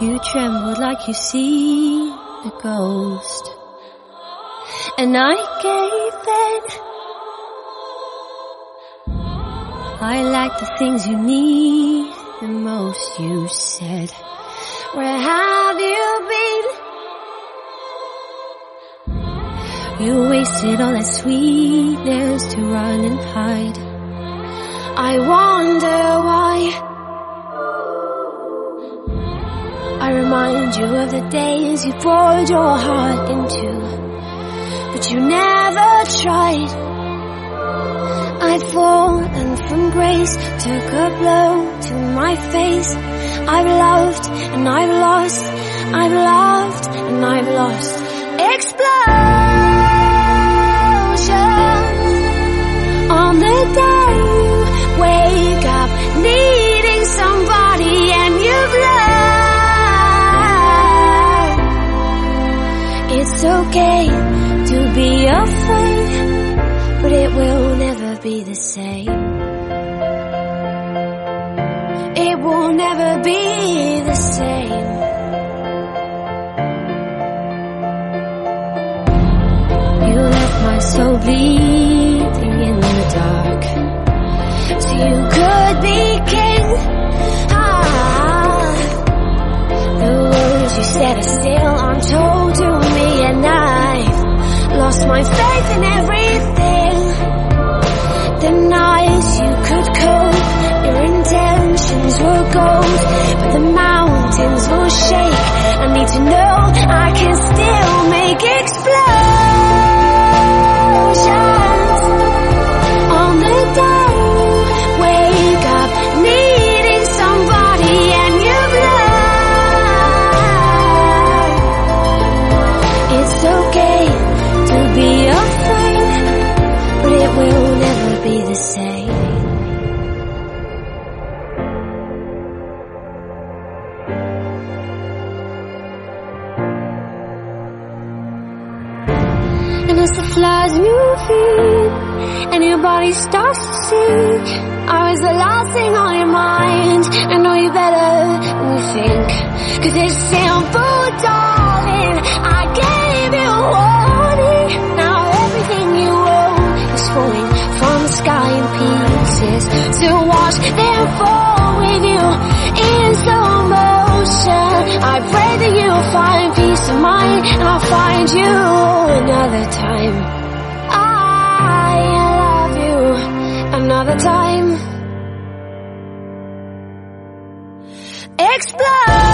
You trembled like you see a ghost. And I gave in. I like the things you need the most, you said. Where have you been? You wasted all that sweetness to run and hide. I wonder remind you of the days you poured your heart into, but you never tried. I'd fallen from grace, took a blow to my face. I've loved and I've lost, I've loved and I've lost. Explosions be afraid, but it will never be the same. It will never be the same. You left my soul bleeding in the dark. So you could be lost my faith in everything. The nights you could cope Your intentions were gold But the mountains will shake. I need to know I can still make explosions And as flies in your feet and your body starts to sink, I was the last thing on your mind. I know you better than you think. Cause it's simple, darling. I gave you a warning. Now everything you own is falling from the sky in pieces to watch them fall with you in slow motion. I pray that you'll find peace of mind and I'll find you another time. I love you another time. Explode!